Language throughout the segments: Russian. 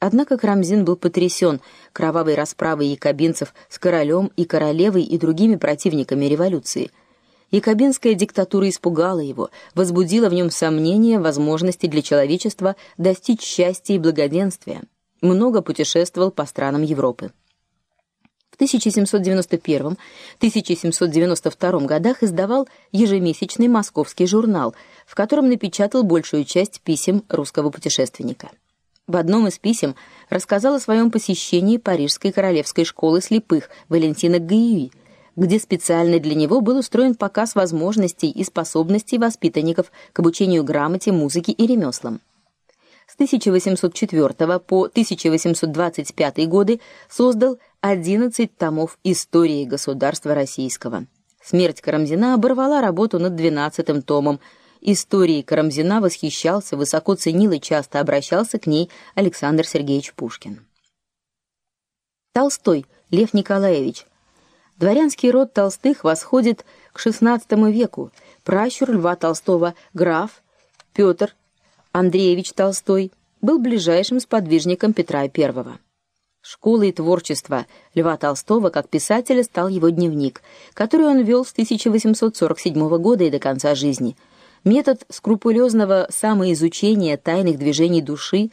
Однако Карамзин был потрясен кровавой расправой якобинцев с королем и королевой и другими противниками революции. Якобинская диктатура испугала его, возбудила в нем сомнения в возможности для человечества достичь счастья и благоденствия. Много путешествовал по странам Европы. В 1791-1792 годах издавал ежемесячный московский журнал, в котором напечатал большую часть писем русского путешественника. В одном из писем рассказал о своем посещении Парижской королевской школы слепых Валентина Гаюи, где специально для него был устроен показ возможностей и способностей воспитанников к обучению грамоте, музыке и ремеслам. С 1804 по 1825 годы создал 11 томов истории государства российского. Смерть Карамзина оборвала работу над 12 томом, Историей Карамзина восхищался, высоко ценил и часто обращался к ней Александр Сергеевич Пушкин. Толстой Лев Николаевич. Дворянский род Толстых восходит к XVI веку. Пращур Льва Толстого, граф Петр Андреевич Толстой, был ближайшим сподвижником Петра I. Школой творчества Льва Толстого как писателя стал его дневник, который он вел с 1847 года и до конца жизни – Метод скрупулезного самоизучения тайных движений души,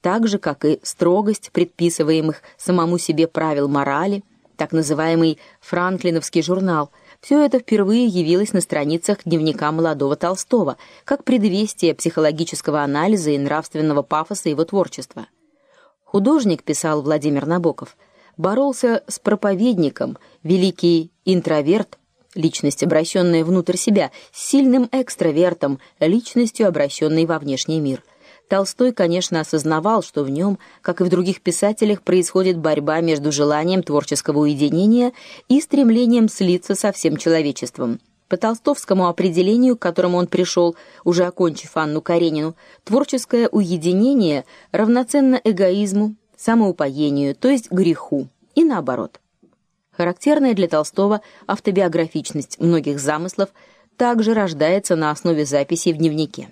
так же как и строгость предписываемых самому себе правил морали, так называемый Франклиновский журнал, все это впервые явилось на страницах дневника молодого Толстого, как предвестие психологического анализа и нравственного пафоса его творчества. Художник, писал Владимир Набоков, боролся с проповедником, великий интроверт, личность, обращенная внутрь себя, с сильным экстравертом, личностью, обращенной во внешний мир. Толстой, конечно, осознавал, что в нем, как и в других писателях, происходит борьба между желанием творческого уединения и стремлением слиться со всем человечеством. По толстовскому определению, к которому он пришел, уже окончив Анну Каренину, творческое уединение равноценно эгоизму, самоупоению, то есть греху, и наоборот. Характерная для Толстого автобиографичность многих замыслов также рождается на основе записей в дневнике.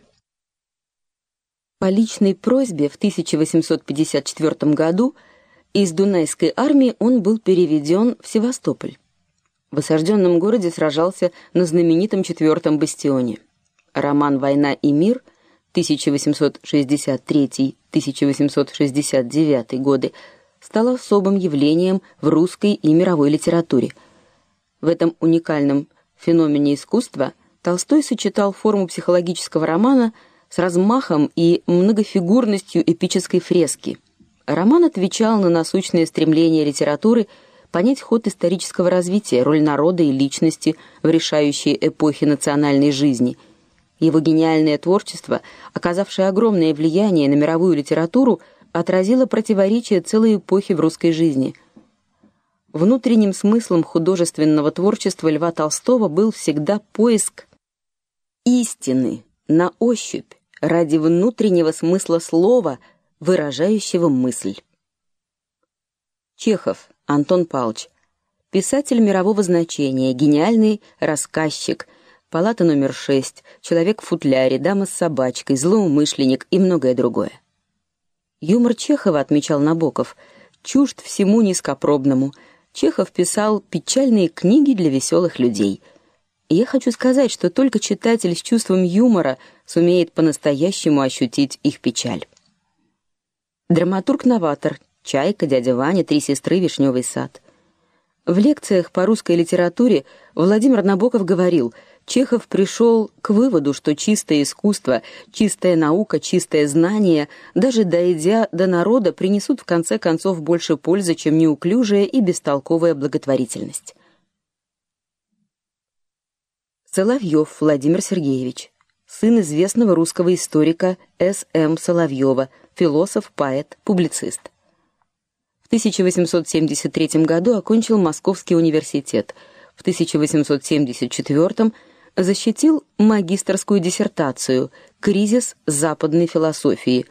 По личной просьбе в 1854 году из Дунайской армии он был переведен в Севастополь. В осажденном городе сражался на знаменитом четвертом бастионе. Роман Война и мир 1863-1869 годы стало особым явлением в русской и мировой литературе. В этом уникальном феномене искусства Толстой сочетал форму психологического романа с размахом и многофигурностью эпической фрески. Роман отвечал на насущные стремления литературы понять ход исторического развития, роль народа и личности в решающей эпохе национальной жизни. Его гениальное творчество, оказавшее огромное влияние на мировую литературу, отразило противоречия целой эпохи в русской жизни. Внутренним смыслом художественного творчества Льва Толстого был всегда поиск истины на ощупь ради внутреннего смысла слова, выражающего мысль. Чехов Антон Павлович писатель мирового значения, гениальный рассказчик, палата номер 6, человек в футляре, дама с собачкой, злоумышленник и многое другое. Юмор Чехова, отмечал Набоков, чужд всему низкопробному. Чехов писал печальные книги для веселых людей. Я хочу сказать, что только читатель с чувством юмора сумеет по-настоящему ощутить их печаль. Драматург-новатор, Чайка, дядя Ваня, три сестры, Вишневый сад. В лекциях по русской литературе Владимир Набоков говорил: Чехов пришел к выводу, что чистое искусство, чистая наука, чистое знание, даже дойдя до народа, принесут в конце концов больше пользы, чем неуклюжая и бестолковая благотворительность. Соловьев Владимир Сергеевич, сын известного русского историка С.М. Соловьева, философ, поэт, публицист. В 1873 году окончил Московский университет. В 1874 защитил магистерскую диссертацию Кризис западной философии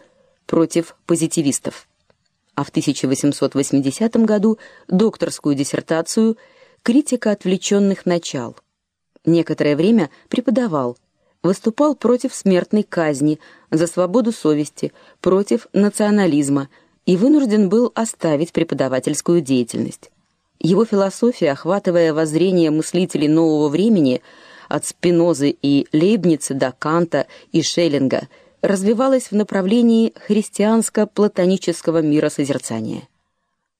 против позитивистов. А в 1880 году докторскую диссертацию Критика отвлеченных начал. Некоторое время преподавал, выступал против смертной казни, за свободу совести, против национализма и вынужден был оставить преподавательскую деятельность. Его философия, охватывая воззрения мыслителей нового времени от Спинозы и Лейбница до Канта и Шеллинга, развивалась в направлении христианско-платонического миросозерцания.